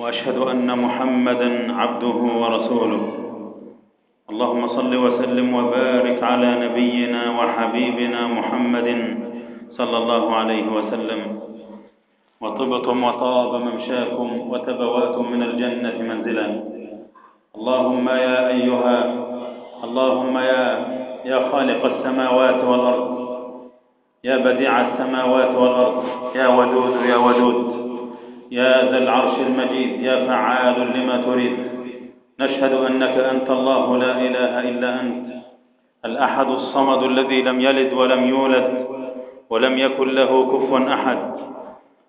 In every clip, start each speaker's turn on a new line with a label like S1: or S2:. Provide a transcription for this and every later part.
S1: وأشهد أن محمدا عبده ورسوله. اللهم صل وسلم وبارك على نبينا وحبيبنا محمد صلى الله عليه وسلم. وطبتم وطاب ممشاكم وتبوأتم من الجنة منزلا. اللهم يا أيها اللهم يا يا خالق السماوات والأرض يا بديع السماوات والأرض يا ودود يا ودود. يا ذا العرش المجيد يا فعال لما تريد. نشهد أنك أنت الله لا إله إلا أنت. الأحد الصمد الذي لم يلد ولم يولد ولم يكن له كفوا أحد.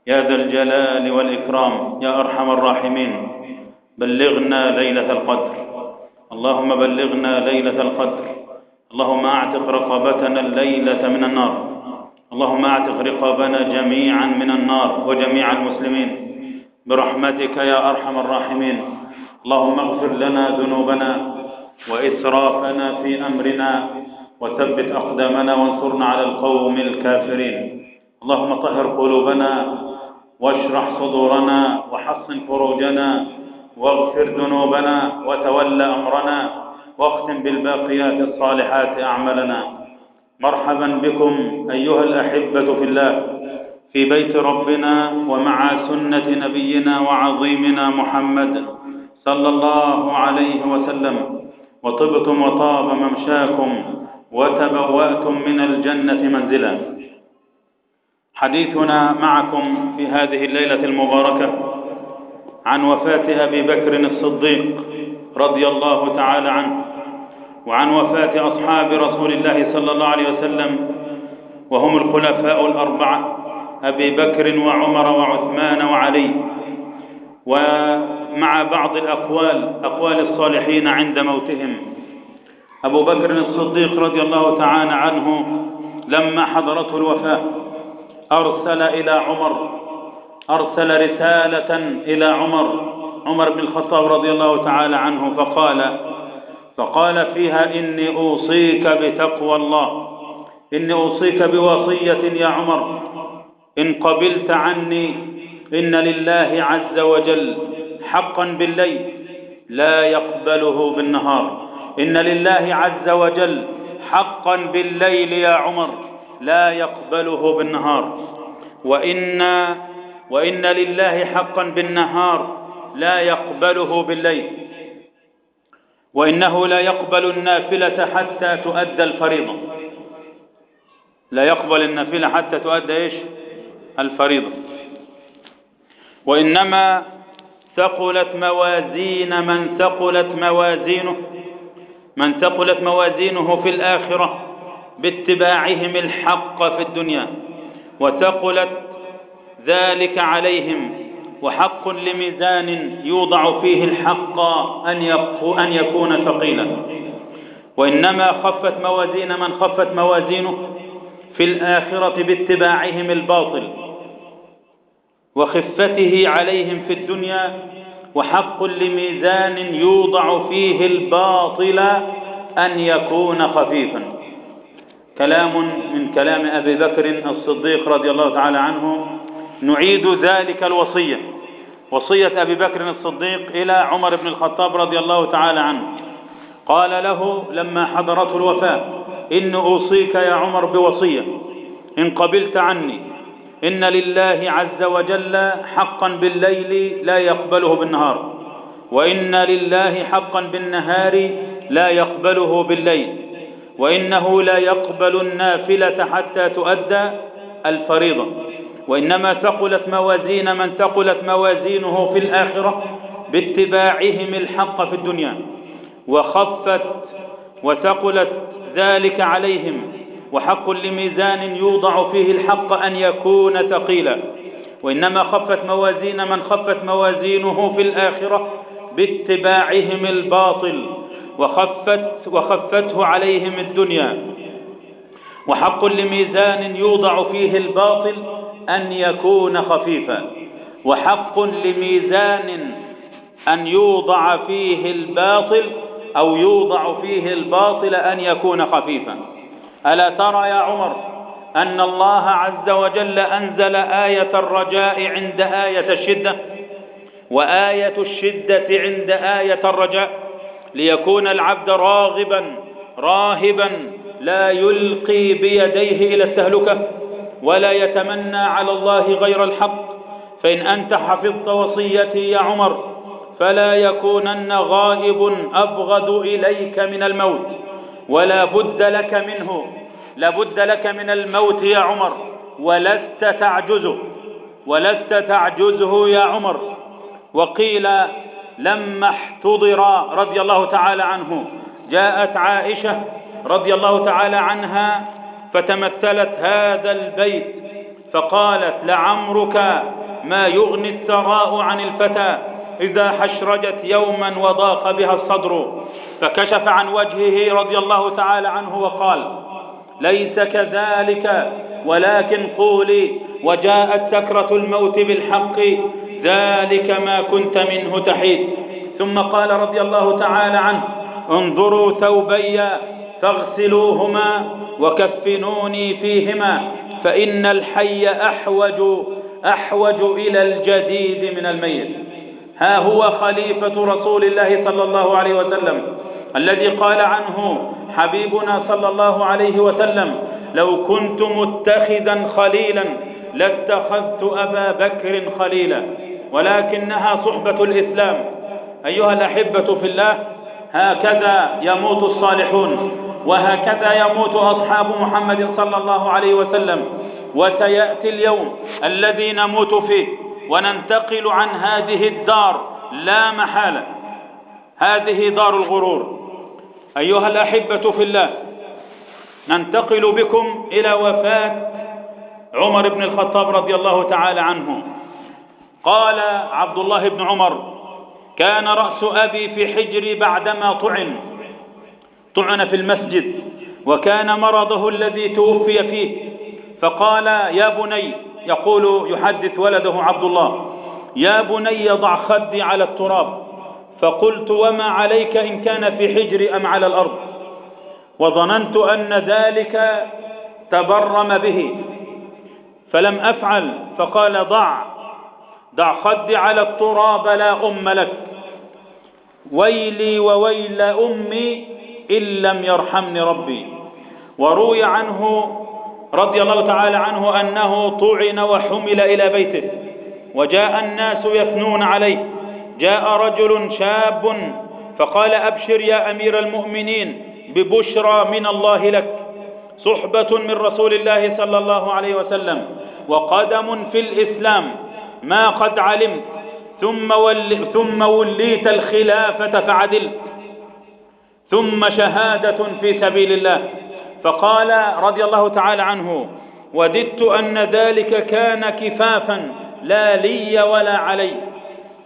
S1: يا ذا الجلال والإكرام يا أرحم الراحمين. بلغنا ليلة القدر. اللهم بلغنا ليلة القدر. اللهم أعتق رقبتنا الليلة من النار. اللهم أعتق رقابنا جميعا من النار وجميع المسلمين. برحمتك يا أرحم الراحمين. اللهم اغفر لنا ذنوبنا وإسرافنا في أمرنا وثبت أقدامنا وانصرنا على القوم الكافرين. اللهم طهر قلوبنا واشرح صدورنا وحصن فروجنا واغفر ذنوبنا وتول أمرنا واختم بالباقيات الصالحات أعمالنا. مرحبا بكم أيها الأحبة في الله. في بيت ربنا ومع سنة نبينا وعظيمنا محمد صلى الله عليه وسلم. وطبتم وطاب ممشاكم وتبوأتم من الجنة منزلا. حديثنا معكم في هذه الليلة المباركة عن وفاة أبي بكر الصديق رضي الله تعالى عنه وعن وفاة أصحاب رسول الله صلى الله عليه وسلم وهم الخلفاء الأربعة. أبي بكر وعمر وعثمان وعلي ومع بعض الأقوال أقوال الصالحين عند موتهم. أبو بكر الصديق رضي الله تعالى عنه لما حضرته الوفاة أرسل إلى عمر أرسل رسالة إلى عمر عمر بن الخطاب رضي الله تعالى عنه فقال فقال فيها إني أوصيك بتقوى الله إني أوصيك بوصية يا عمر. إن قبلت عني إن لله عز وجل حقا بالليل لا يقبله بالنهار. إن لله عز وجل حقا بالليل يا عمر لا يقبله بالنهار. وإن وإن لله حقا بالنهار لا يقبله بالليل. وإنه لا يقبل النافلة حتى تؤدى الفريضة. لا يقبل النافلة حتى تؤدى إيش؟ الفريضة. وإنما ثقلت موازين من ثقلت موازينه من ثقلت موازينه في الآخرة باتباعهم الحق في الدنيا وثقلت ذلك عليهم وحق لميزان يوضع فيه الحق أن يكون ثقيلا. وإنما خفت موازين من خفت موازينه في الآخرة باتباعهم الباطل. وخفته عليهم في الدنيا وحق لميزان يوضع فيه الباطل أن يكون خفيفا. كلام من كلام أبي بكر الصديق رضي الله تعالى عنه. نعيد ذلك الوصية. وصية أبي بكر الصديق إلى عمر بن الخطاب رضي الله تعالى عنه. قال له لما حضرته الوفاة إن أوصيك يا عمر بوصية. إن قبلت عني إن لله عز وجل حقا بالليل لا يقبله بالنهار وإن لله حقا بالنهار لا يقبله بالليل وإنه لا يقبل النافلة حتى تؤدى الفريضة. وإنما ثقلت موازين من ثقلت موازينه في الآخرة باتباعهم الحق في الدنيا وخفت وثقلت ذلك عليهم وحق لميزان يوضع فيه الحق أن يكون ثقيلا. وإنما خفت موازين من خفت موازينه في الآخرة باتباعهم الباطل وخفت وخفته عليهم الدنيا. وحق لميزان يوضع فيه الباطل أن يكون خفيفا. وحق لميزان أن يوضع فيه الباطل أو يوضع فيه الباطل أن يكون خفيفا. ألا ترى يا عمر أن الله عز وجل أنزل آية الرجاء عند آية الشدة وآية الشدة عند آية الرجاء ليكون العبد راغبا راهبا لا يلقي بيديه إلى التهلكة ولا يتمنى على الله غير الحق. فإن أنت حفظت وصيتي يا عمر فلا يكونن غائب أبغض إليك من الموت. ولا بد لك منه. لابد لك من الموت يا عمر. ولست تعجزه. ولست تعجزه يا عمر. وقيل لما احتضر رضي الله تعالى عنه جاءت عائشة رضي الله تعالى عنها فتمثلت هذا البيت فقالت لعمرك ما يغني الثراء عن الفتى؟ إذا حشرجت يوما وضاق بها الصدر فكشف عن وجهه رضي الله تعالى عنه وقال ليس كذلك ولكن قولي وجاءت سكرة الموت بالحق ذلك ما كنت منه تحيد. ثم قال رضي الله تعالى عنه انظروا ثوبي فاغسلوهما وكفنوني فيهما فإن الحي أحوج أحوج إلى الجديد من الميت. ها هو خليفة رسول الله صلى الله عليه وسلم الذي قال عنه حبيبنا صلى الله عليه وسلم لو كنت متخذا خليلا لاتخذت أبا بكر خليلا ولكنها صحبة الإسلام. أيها الأحبة في الله هكذا يموت الصالحون وهكذا يموت أصحاب محمد صلى الله عليه وسلم وسيأتي اليوم الذي نموت فيه. وننتقل عن هذه الدار لا محالة. هذه دار الغرور. أيها الأحبة في الله ننتقل بكم إلى وفاة عمر بن الخطاب رضي الله تعالى عنه. قال عبد الله بن عمر كان رأس أبي في حجري بعدما طعن. طعن في المسجد وكان مرضه الذي توفي فيه. فقال يا بني يقول يحدث ولده عبد الله يا بني ضع خدي على التراب. فقلت وما عليك إن كان في حجري أم على الأرض؟ وظننت أن ذلك تبرم به. فلم أفعل فقال ضع ضع خدي على التراب لا أم لك. ويلي وويل أمي إن لم يرحمني ربي. وروي عنه رضي الله تعالى عنه أنه طعن وحمل إلى بيته وجاء الناس يثنون عليه جاء رجل شاب فقال أبشر يا أمير المؤمنين ببشرى من الله لك صحبة من رسول الله صلى الله عليه وسلم وقدم في الإسلام ما قد علمت ثم, ول ثم وليت الخلافة فعدلت ثم شهادة في سبيل الله. فقال رضي الله تعالى عنه وددت أن ذلك كان كفافا لا لي ولا علي.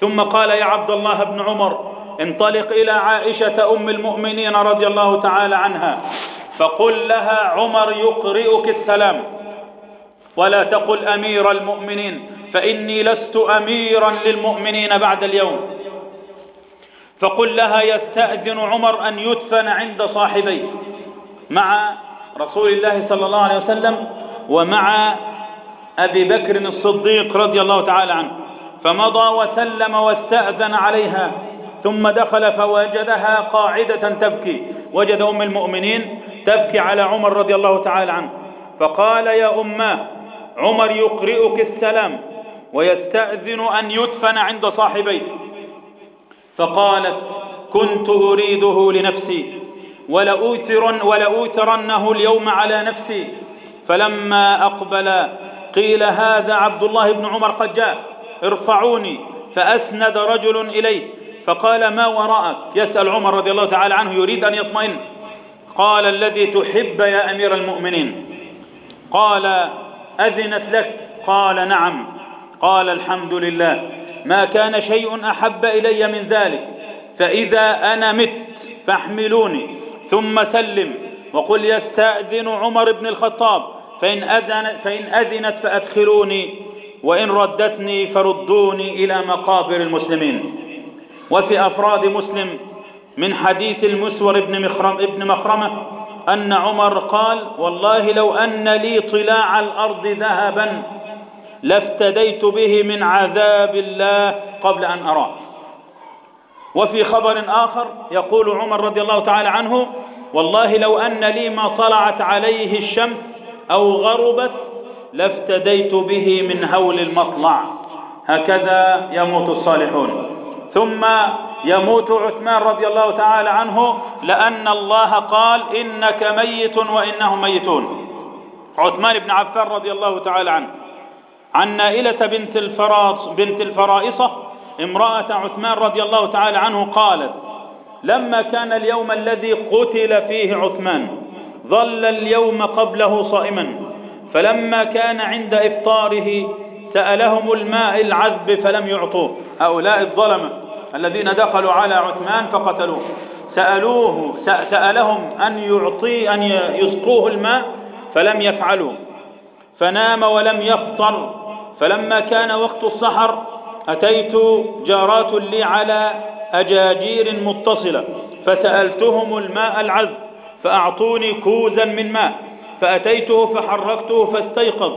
S1: ثم قال يا عبد الله بن عمر انطلق إلى عائشة أم المؤمنين رضي الله تعالى عنها فقل لها عمر يقرئك السلام ولا تقل أمير المؤمنين فإني لست أميرا للمؤمنين بعد اليوم. فقل لها يستأذن عمر أن يدفن عند صاحبيه. مع رسول الله صلى الله عليه وسلم ومع أبي بكر الصديق رضي الله تعالى عنه. فمضى وسلم واستأذن عليها ثم دخل فوجدها قاعدة تبكي. وجد أم المؤمنين تبكي على عمر رضي الله تعالى عنه. فقال يا أماه عمر يقرئك السلام ويستأذن أن يدفن عند صاحبيه. فقالت كنت أريده لنفسي. ولأوثرن ولأوثرنه اليوم على نفسي. فلما أقبل قيل هذا عبد الله بن عمر قد جاء. ارفعوني. فأسند رجل إليه. فقال ما وراءك؟ يسأل عمر رضي الله تعالى عنه يريد أن يطمئن. قال الذي تحب يا أمير المؤمنين. قال أذنت لك؟ قال نعم. قال الحمد لله. ما كان شيء أحب إلي من ذلك. فإذا أنا مت فاحملوني. ثم سلم وقل يستأذن عمر بن الخطاب فإن, أذن فإن أذنت فأدخلوني وإن ردتني فردوني إلى مقابر المسلمين. وفي أفراد مسلم من حديث المسور بن مخرم ابن مخرمة أن عمر قال والله لو أن لي طلاع الأرض ذهبا لافتديت به من عذاب الله قبل أن أراه. وفي خبر آخر يقول عمر رضي الله تعالى عنه والله لو أن لي ما طلعت عليه الشمس أو غربت لافتديت به من هول المطلع. هكذا يموت الصالحون. ثم يموت عثمان رضي الله تعالى عنه لأن الله قال إنك ميت وإنهم ميتون. عثمان بن عفان رضي الله تعالى عنه. عن نائلة بنت الفراص بنت الفرائصة امرأة عثمان رضي الله تعالى عنه قالت لما كان اليوم الذي قتل فيه عثمان ظل اليوم قبله صائما. فلما كان عند إفطاره سألهم الماء العذب فلم يعطوه. هؤلاء الظلمة الذين دخلوا على عثمان فقتلوه. سألوه سألهم أن يعطي أن يسقوه الماء فلم يفعلوا. فنام ولم يفطر. فلما كان وقت السحر أتيت جارات لي على أجاجير متصلة فسألتهم الماء العذب فأعطوني كوزا من ماء فأتيته فحركته فاستيقظ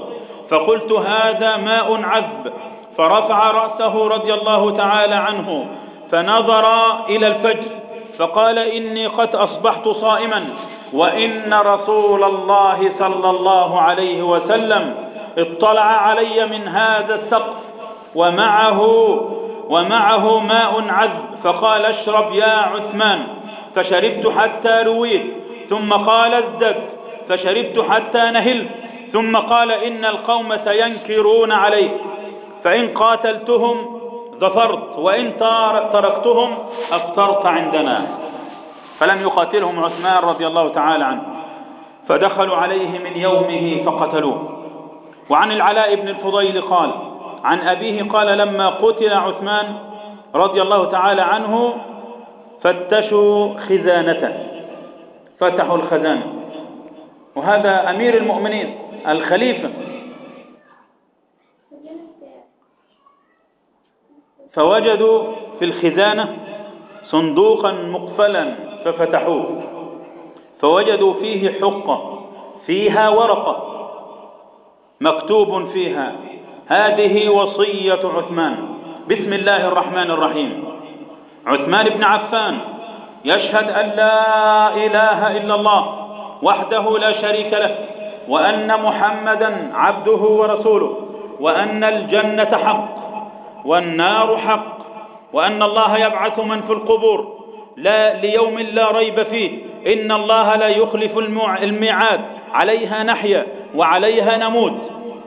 S1: فقلت هذا ماء عذب فرفع رأسه رضي الله تعالى عنه فنظر إلى الفجر فقال إني قد أصبحت صائما وإن رسول الله صلى الله عليه وسلم اطلع علي من هذا السقف ومعه ومعه ماء عذب. فقال اشرب يا عثمان. فشربت حتى رويت. ثم قال ازدد. فشربت حتى نهلت. ثم قال إن القوم سينكرون عليك. فإن قاتلتهم ظفرت. وإن تركتهم أفطرت عندنا. فلم يقاتلهم عثمان رضي الله تعالى عنه. فدخلوا عليه من يومه فقتلوه. وعن العلاء بن الفضيل قال عن أبيه قال لما قتل عثمان رضي الله تعالى عنه فتشوا خزانته. فتحوا الخزانة. وهذا أمير المؤمنين الخليفة. فوجدوا في الخزانة صندوقا مقفلا ففتحوه. فوجدوا فيه حقة فيها ورقة مكتوب فيها هذه وصية عثمان. بسم الله الرحمن الرحيم. عثمان بن عفان يشهد أن لا إله إلا الله وحده لا شريك له وأن محمدا عبده ورسوله وأن الجنة حق والنار حق وأن الله يبعث من في القبور. لا ليوم لا ريب فيه. إن الله لا يخلف الميعاد. عليها نحيا وعليها نموت.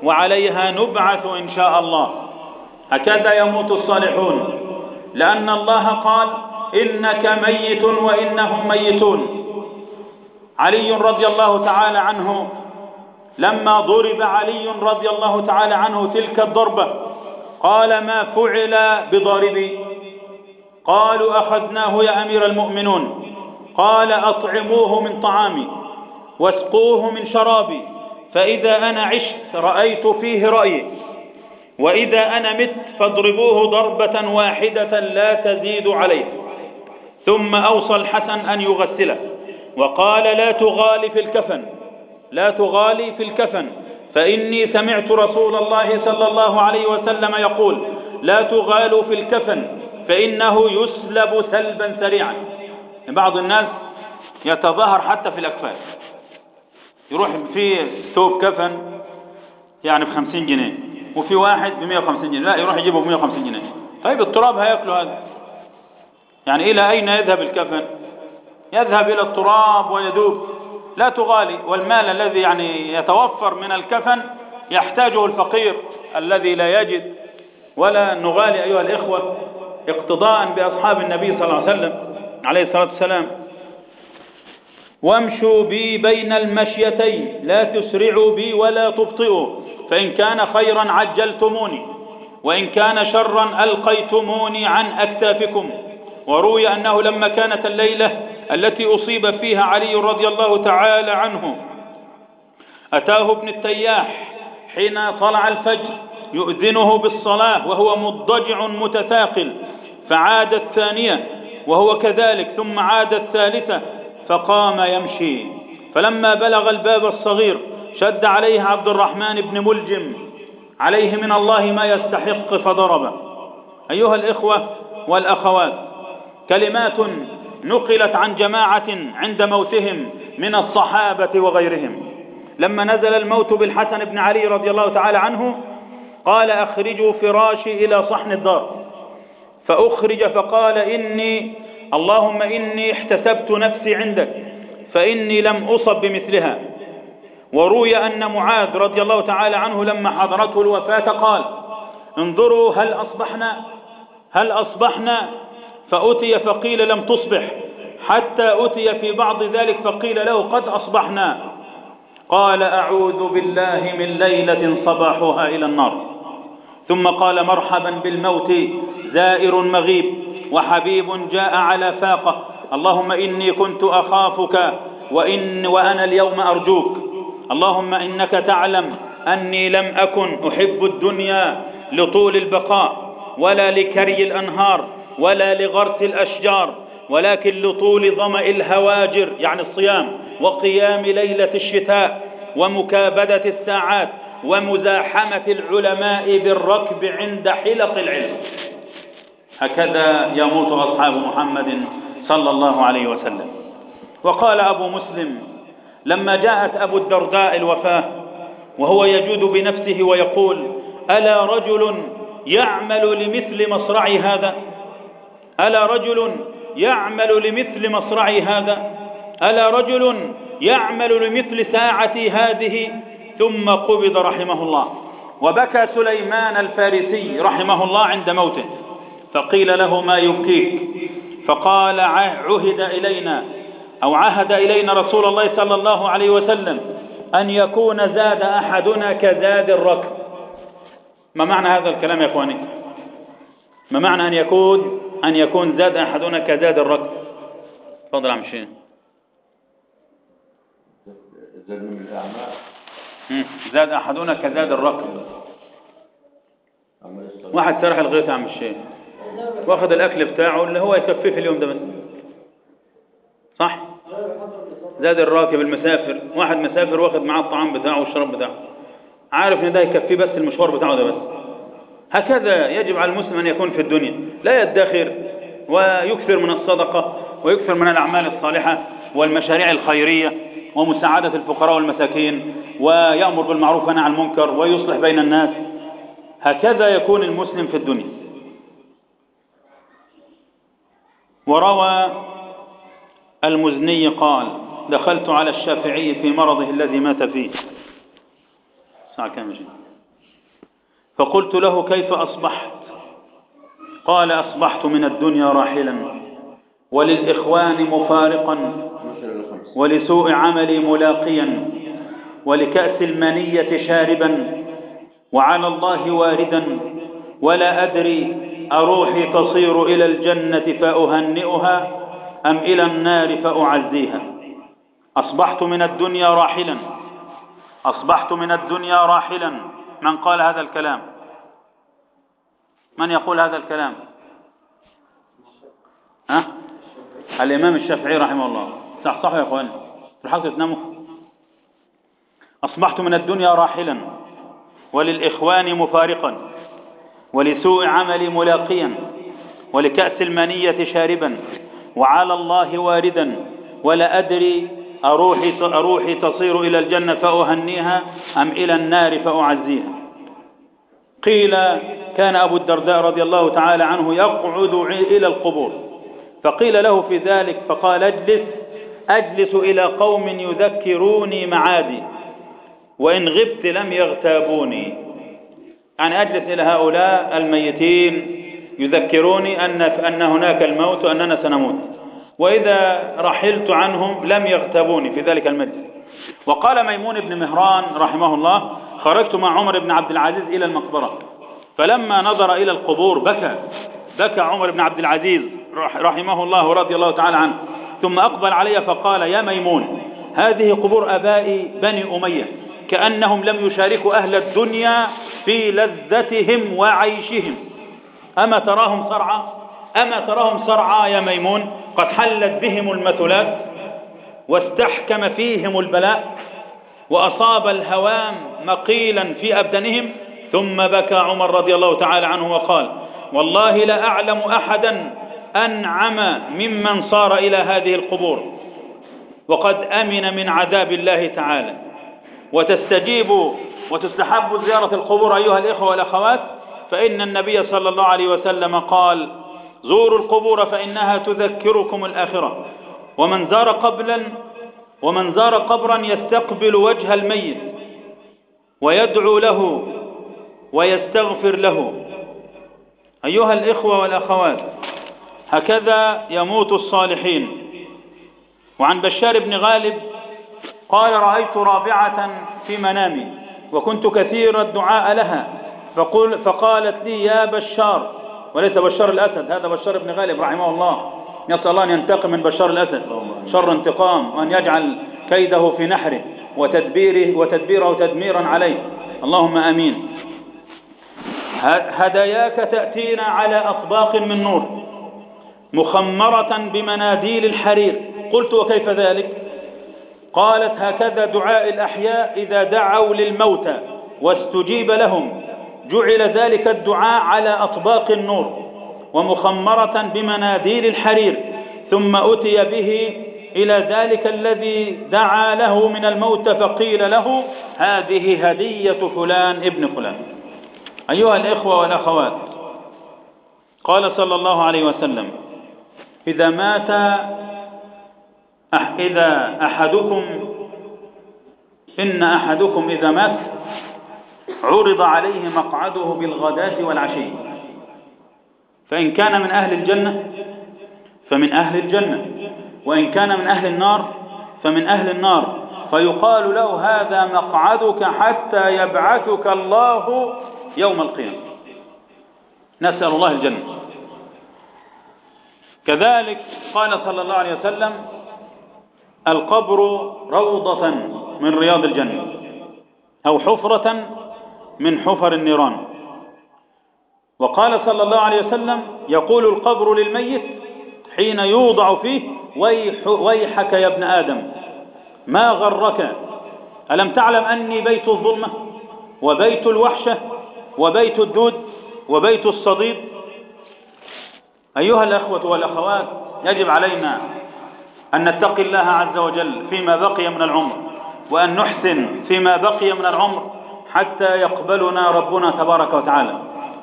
S1: وعليها نبعث إن شاء الله. هكذا يموت الصالحون. لأن الله قال إنك ميت وإنهم ميتون. علي رضي الله تعالى عنه لما ضرب علي رضي الله تعالى عنه تلك الضربة قال ما فعل بضاربي؟ قالوا أخذناه يا أمير المؤمنون. قال أطعموه من طعامي واسقوه من شرابي. فإذا أنا عشت رأيت فيه رأيي. وإذا أنا مت فاضربوه ضربة واحدة لا تزيد عليه. ثم أوصى الحسن أن يغسله. وقال لا تغالي في الكفن. لا تغالي في الكفن. فإني سمعت رسول الله صلى الله عليه وسلم يقول لا تغالوا في الكفن فإنه يسلب سلبا سريعا. بعض الناس يتظاهر حتى في الأكفان. يروح في ثوب كفن يعني بخمسين جنيه وفي واحد بمية وخمسين جنيه لا يروح يجيبه بمية وخمسين جنيه. طيب التراب هياكله هذا؟ يعني إلى أين يذهب الكفن؟ يذهب إلى التراب ويذوب. لا تغالي والمال الذي يعني يتوفر من الكفن يحتاجه الفقير الذي لا يجد. ولا نغالي أيها الإخوة اقتضاء بأصحاب النبي صلى الله عليه وسلم عليه الصلاة والسلام. وامشوا بي بين المشيتين لا تسرعوا بي ولا تبطئوا. فإن كان خيرا عجلتموني وإن كان شرا ألقيتموني عن أكتافكم. وروي أنه لما كانت الليلة التي أصيب فيها علي رضي الله تعالى عنه أتاه ابن التياح حين طلع الفجر يؤذنه بالصلاة وهو مضجع متثاقل. فعاد الثانية وهو كذلك ثم عاد الثالثة فقام يمشي. فلما بلغ الباب الصغير شد عليه عبد الرحمن بن ملجم. عليه من الله ما يستحق فضربه أيها الإخوة والأخوات كلمات نقلت عن جماعة عند موتهم من الصحابة وغيرهم. لما نزل الموت بالحسن بن علي رضي الله تعالى عنه قال أخرجوا فراشي إلى صحن الدار. فأخرج فقال إني اللهم إني احتسبت نفسي عندك فإني لم أصب بمثلها. وروي أن معاذ رضي الله تعالى عنه لما حضرته الوفاة قال انظروا هل أصبحنا؟ هل أصبحنا؟ فأتي فقيل لم تصبح. حتى أتي في بعض ذلك فقيل له قد أصبحنا. قال أعوذ بالله من ليلة صباحها إلى النار. ثم قال مرحبا بالموت زائر مغيب. وحبيب جاء على فاقة اللهم إني كنت أخافك وإن وأنا اليوم أرجوك. اللهم إنك تعلم أني لم أكن أحب الدنيا لطول البقاء ولا لكري الأنهار ولا لغرس الأشجار ولكن لطول ظمأ الهواجر يعني الصيام وقيام ليلة الشتاء ومكابدة الساعات ومزاحمة العلماء بالركب عند حلق العلم. هكذا يموت أصحاب محمد صلى الله عليه وسلم. وقال أبو مسلم لما جاءت أبو الدرداء الوفاة وهو يجود بنفسه ويقول ألا رجل يعمل لمثل مصرعي هذا؟ ألا رجل يعمل لمثل مصرعي هذا؟ ألا رجل يعمل لمثل ساعتي هذه؟ ثم قبض رحمه الله. وبكى سليمان الفارسي رحمه الله عند موته. فقيل له ما يبكيك. فقال عهد إلينا أو عهد إلينا رسول الله صلى الله عليه وسلم أن يكون زاد أحدنا كزاد الركب. ما معنى هذا الكلام يا أخواني؟ ما معنى أن يكون أن يكون زاد أحدنا كزاد الركب؟ تفضل عم شيء زاد من الأعمال زاد أحدنا كزاد الركب. واحد سرح الغيث يا عم الشيخ واخذ الأكل بتاعه اللي هو يكفيه في اليوم ده بس. صح؟ زاد الراكب المسافر. واحد مسافر واخذ معاه الطعام بتاعه والشراب بتاعه. عارف إن ده يكفيه بس المشوار بتاعه ده بس. هكذا يجب على المسلم أن يكون في الدنيا. لا يدخر ويكثر من الصدقة ويكثر من الأعمال الصالحة والمشاريع الخيرية ومساعدة الفقراء والمساكين ويأمر بالمعروف عن المنكر ويصلح بين الناس. هكذا يكون المسلم في الدنيا. وروى المزني قال دخلت على الشافعي في مرضه الذي مات فيه. ساعة كم فقلت له كيف أصبحت؟ قال أصبحت من الدنيا راحلا وللإخوان مفارقا ولسوء عملي ملاقيا ولكأس المنية شاربا وعلى الله واردا ولا أدري أروحي تصير إلى الجنة فأهنئها أم إلى النار فأعزيها؟ أصبحت من الدنيا راحلا. أصبحت من الدنيا راحلا. من قال هذا الكلام؟ من يقول هذا الكلام؟ ها؟ الإمام الشافعي رحمه الله. صح صح يا أخواني تلحقوا تناموا أصبحت من الدنيا راحلا. وللإخوان مفارقا. ولسوء عملي ملاقيا ولكأس المنية شاربا وعلى الله واردا ولا أدري أروحي, أروحي تصير إلى الجنة فأهنيها أم إلى النار فأعزيها. قيل كان أبو الدرداء رضي الله تعالى عنه يقعد إلى القبور. فقيل له في ذلك فقال اجلس أجلس إلى قوم يذكروني معادي وإن غبت لم يغتابوني. يعني أجلس إلى هؤلاء الميتين يذكروني أن, أن هناك الموت وأننا سنموت. وإذا رحلت عنهم لم يغتابوني في ذلك المجلس. وقال ميمون بن مهران رحمه الله خرجت مع عمر بن عبد العزيز إلى المقبرة. فلما نظر إلى القبور بكى بكى عمر بن عبد العزيز رحمه الله ورضي الله تعالى عنه. ثم أقبل علي فقال يا ميمون هذه قبور أباء بني أمية كأنهم لم يشاركوا أهل الدنيا في لذتهم وعيشهم. أما تراهم صرعى؟ أما تراهم صرعى يا ميمون؟ قد حلت بهم المثلات واستحكم فيهم البلاء وأصاب الهوام مقيلا في أبدانهم ثم بكى عمر رضي الله تعالى عنه وقال والله لا أعلم أحدا أنعم ممن صار إلى هذه القبور وقد أمن من عذاب الله تعالى. وتستجيب وتستحب زيارة القبور أيها الإخوة والأخوات فإن النبي صلى الله عليه وسلم قال زوروا القبور فإنها تذكركم الآخرة ومن زار قبلا ومن زار قبرا يستقبل وجه الميت ويدعو له ويستغفر له. أيها الإخوة والأخوات هكذا يموت الصالحين. وعن بشار بن غالب قال رأيت رابعة في منامي. وكنت كثير الدعاء لها. فقل فقالت لي يا بشار. وليس بشار الأسد هذا بشار بن غالب رحمه الله. يسأل الله أن ينتقم من بشار الأسد. شر انتقام وأن يجعل كيده في نحره وتدبيره وتدبيره تدميرا عليه. اللهم أمين. هداياك تأتينا على أطباق من نور مخمرة بمناديل الحرير. قلت وكيف ذلك؟ قالت هكذا دعاء الأحياء إذا دعوا للموتى واستجيب لهم. جعل ذلك الدعاء على أطباق النور ومخمرة بمناديل الحرير ثم أتي به إلى ذلك الذي دعا له من الموت فقيل له هذه هدية فلان ابن فلان. أيها الإخوة والأخوات قال صلى الله عليه وسلم إذا مات إذا أحدكم إن أحدكم إذا مات عرض عليه مقعده بالغداة والعشي. فإن كان من أهل الجنة فمن أهل الجنة. وإن كان من أهل النار فمن أهل النار. فيقال له هذا مقعدك حتى يبعثك الله يوم القيامة. نسأل الله الجنة. كذلك قال صلى الله عليه وسلم القبر روضة من رياض الجنة أو حفرة من حفر النيران. وقال صلى الله عليه وسلم يقول القبر للميت حين يوضع فيه ويح ويحك يا ابن آدم ما غرك؟ ألم تعلم أني بيت الظلمة وبيت الوحشة وبيت الدود وبيت الصديد؟ أيها الأخوة والأخوات يجب علينا أن نتقي الله عز وجل فيما بقي من العمر وأن نحسن فيما بقي من العمر حتى يقبلنا ربنا تبارك وتعالى.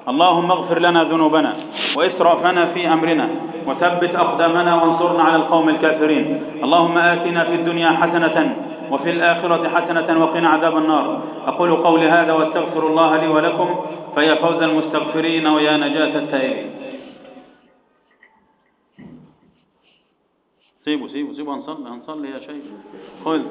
S1: اللهم اغفر لنا ذنوبنا وإسرافنا في أمرنا وثبت أقدامنا وانصرنا على القوم الكافرين. اللهم آتنا في الدنيا حسنة وفي الآخرة حسنة وقنا عذاب النار. أقول قولي هذا واستغفر الله لي ولكم فيا فوز المستغفرين ويا نجاة التائبين سيبوا سيبوا سيبوا هنصلي هنصلي يا شيخ. خذ.